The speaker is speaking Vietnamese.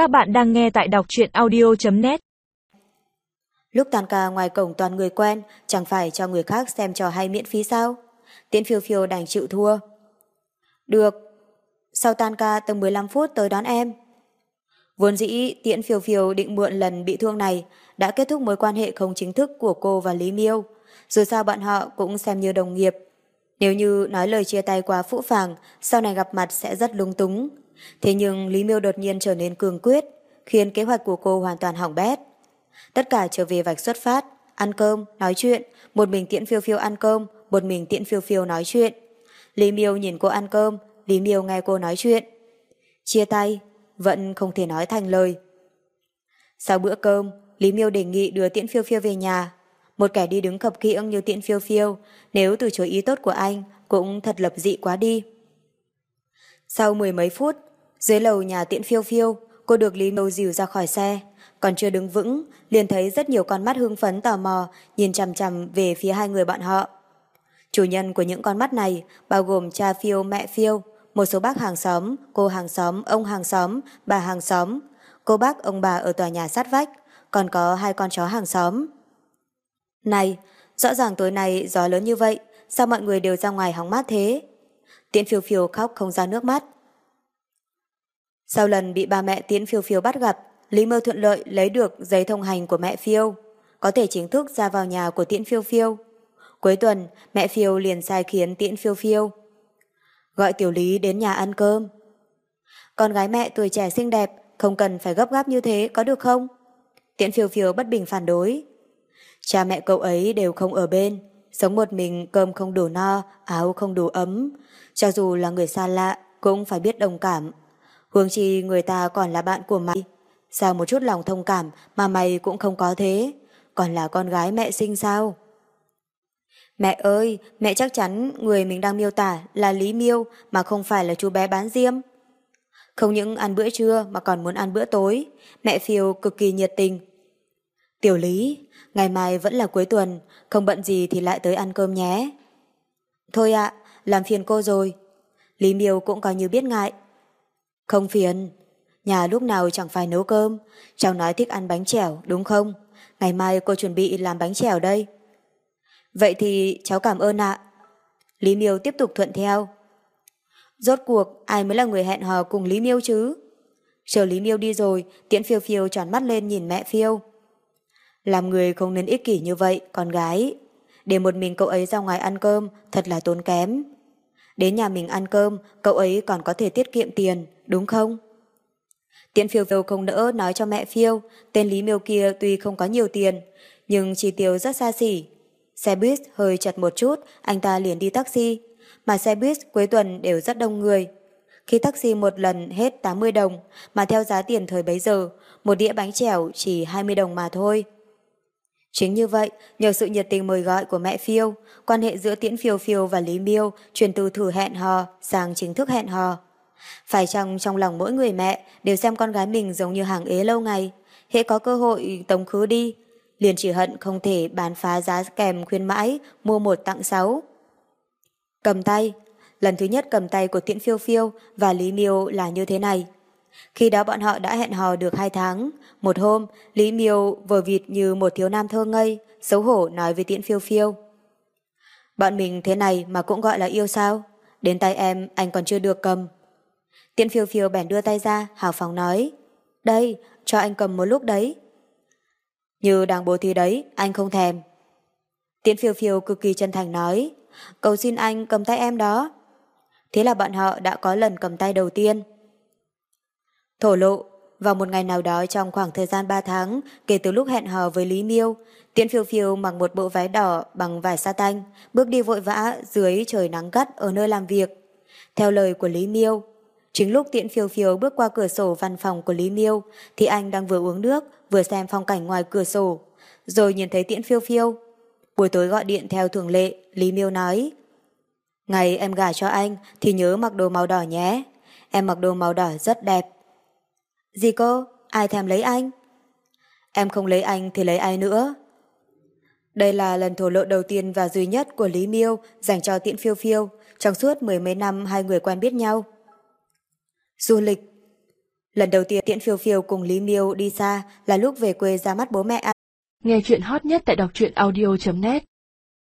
Các bạn đang nghe tại đọc truyện audio.net Lúc tan ca ngoài cổng toàn người quen, chẳng phải cho người khác xem trò hay miễn phí sao? Tiễn phiêu phiêu đành chịu thua. Được. Sau tan ca tầm 15 phút tới đón em. Vốn dĩ Tiễn phiêu phiêu định mượn lần bị thương này đã kết thúc mối quan hệ không chính thức của cô và Lý Miêu. Dù sao bọn họ cũng xem như đồng nghiệp. Nếu như nói lời chia tay quá phũ phàng, sau này gặp mặt sẽ rất lung túng. Thế nhưng Lý Miêu đột nhiên trở nên cường quyết, khiến kế hoạch của cô hoàn toàn hỏng bét. Tất cả trở về vạch xuất phát, ăn cơm, nói chuyện, một mình tiễn phiêu phiêu ăn cơm, một mình tiễn phiêu phiêu nói chuyện. Lý Miêu nhìn cô ăn cơm, Lý Miêu nghe cô nói chuyện. Chia tay, vẫn không thể nói thành lời. Sau bữa cơm, Lý Miêu đề nghị đưa tiễn phiêu phiêu về nhà. Một kẻ đi đứng khập khiễng như tiễn phiêu phiêu, nếu từ chối ý tốt của anh, cũng thật lập dị quá đi. Sau mười mấy phút, dưới lầu nhà tiễn phiêu phiêu, cô được Lý Mâu dìu ra khỏi xe. Còn chưa đứng vững, liền thấy rất nhiều con mắt hưng phấn tò mò nhìn chằm chằm về phía hai người bọn họ. Chủ nhân của những con mắt này bao gồm cha phiêu, mẹ phiêu, một số bác hàng xóm, cô hàng xóm, ông hàng xóm, bà hàng xóm, cô bác, ông bà ở tòa nhà sát vách, còn có hai con chó hàng xóm. Này, rõ ràng tối nay gió lớn như vậy, sao mọi người đều ra ngoài hóng mát thế? Tiễn phiêu phiêu khóc không ra nước mắt. Sau lần bị ba mẹ Tiễn phiêu phiêu bắt gặp, Lý Mơ thuận lợi lấy được giấy thông hành của mẹ phiêu, có thể chính thức ra vào nhà của Tiễn phiêu phiêu. Cuối tuần, mẹ phiêu liền sai khiến Tiễn phiêu phiêu. Gọi tiểu lý đến nhà ăn cơm. Con gái mẹ tuổi trẻ xinh đẹp, không cần phải gấp gáp như thế, có được không? Tiễn phiêu phiêu bất bình phản đối. Cha mẹ cậu ấy đều không ở bên, sống một mình cơm không đủ no, áo không đủ ấm. Cho dù là người xa lạ, cũng phải biết đồng cảm. Hương chi người ta còn là bạn của mày. Sao một chút lòng thông cảm mà mày cũng không có thế? Còn là con gái mẹ sinh sao? Mẹ ơi, mẹ chắc chắn người mình đang miêu tả là Lý Miêu mà không phải là chú bé bán diêm. Không những ăn bữa trưa mà còn muốn ăn bữa tối. Mẹ phiêu cực kỳ nhiệt tình. Tiểu Lý, ngày mai vẫn là cuối tuần, không bận gì thì lại tới ăn cơm nhé. Thôi ạ, làm phiền cô rồi. Lý Miêu cũng coi như biết ngại. Không phiền, nhà lúc nào chẳng phải nấu cơm, cháu nói thích ăn bánh chèo, đúng không? Ngày mai cô chuẩn bị làm bánh chèo đây. Vậy thì cháu cảm ơn ạ. Lý Miêu tiếp tục thuận theo. Rốt cuộc, ai mới là người hẹn hò cùng Lý Miêu chứ? Chờ Lý Miêu đi rồi, Tiễn Phiêu Phiêu tròn mắt lên nhìn mẹ Phiêu. Làm người không nên ích kỷ như vậy, con gái. Để một mình cậu ấy ra ngoài ăn cơm, thật là tốn kém. Đến nhà mình ăn cơm, cậu ấy còn có thể tiết kiệm tiền, đúng không? Tiễn phiêu phiêu không nỡ nói cho mẹ phiêu, tên Lý Miêu kia tuy không có nhiều tiền, nhưng chi tiêu rất xa xỉ. Xe buýt hơi chật một chút, anh ta liền đi taxi, mà xe buýt cuối tuần đều rất đông người. Khi taxi một lần hết 80 đồng, mà theo giá tiền thời bấy giờ, một đĩa bánh chèo chỉ 20 đồng mà thôi. Chính như vậy, nhờ sự nhiệt tình mời gọi của mẹ Phiêu, quan hệ giữa Tiễn Phiêu Phiêu và Lý Miêu chuyển từ thử hẹn hò sang chính thức hẹn hò. Phải chăng trong lòng mỗi người mẹ đều xem con gái mình giống như hàng ế lâu ngày, hễ có cơ hội tống khứ đi, liền chỉ hận không thể bán phá giá kèm khuyên mãi, mua một tặng sáu. Cầm tay, lần thứ nhất cầm tay của Tiễn Phiêu Phiêu và Lý Miêu là như thế này. Khi đó bọn họ đã hẹn hò được hai tháng. Một hôm, Lý Miêu vờ vịt như một thiếu nam thơ ngây, xấu hổ nói với Tiễn Phiêu Phiêu. Bọn mình thế này mà cũng gọi là yêu sao? Đến tay em, anh còn chưa được cầm. Tiễn Phiêu Phiêu bèn đưa tay ra, hào phóng nói. Đây, cho anh cầm một lúc đấy. Như đang bố thi đấy, anh không thèm. Tiễn Phiêu Phiêu cực kỳ chân thành nói. Cầu xin anh cầm tay em đó. Thế là bọn họ đã có lần cầm tay đầu tiên. Thổ lộ, vào một ngày nào đó trong khoảng thời gian 3 tháng kể từ lúc hẹn hò với Lý Miêu, Tiễn Phiêu Phiêu mặc một bộ váy đỏ bằng vải sa tanh, bước đi vội vã dưới trời nắng gắt ở nơi làm việc. Theo lời của Lý Miêu, chính lúc Tiễn Phiêu Phiêu bước qua cửa sổ văn phòng của Lý Miêu thì anh đang vừa uống nước, vừa xem phong cảnh ngoài cửa sổ, rồi nhìn thấy Tiễn Phiêu Phiêu. Buổi tối gọi điện theo thường lệ, Lý Miêu nói Ngày em gả cho anh thì nhớ mặc đồ màu đỏ nhé. Em mặc đồ màu đỏ rất đẹp. Gì cô? Ai thèm lấy anh? Em không lấy anh thì lấy ai nữa? Đây là lần thổ lộ đầu tiên và duy nhất của Lý Miêu dành cho Tiễn Phiêu Phiêu trong suốt mười mấy năm, hai người quen biết nhau. Du lịch Lần đầu tiên Tiễn Phiêu Phiêu cùng Lý Miêu đi xa là lúc về quê ra mắt bố mẹ anh. Nghe chuyện hot nhất tại đọc truyện audio.net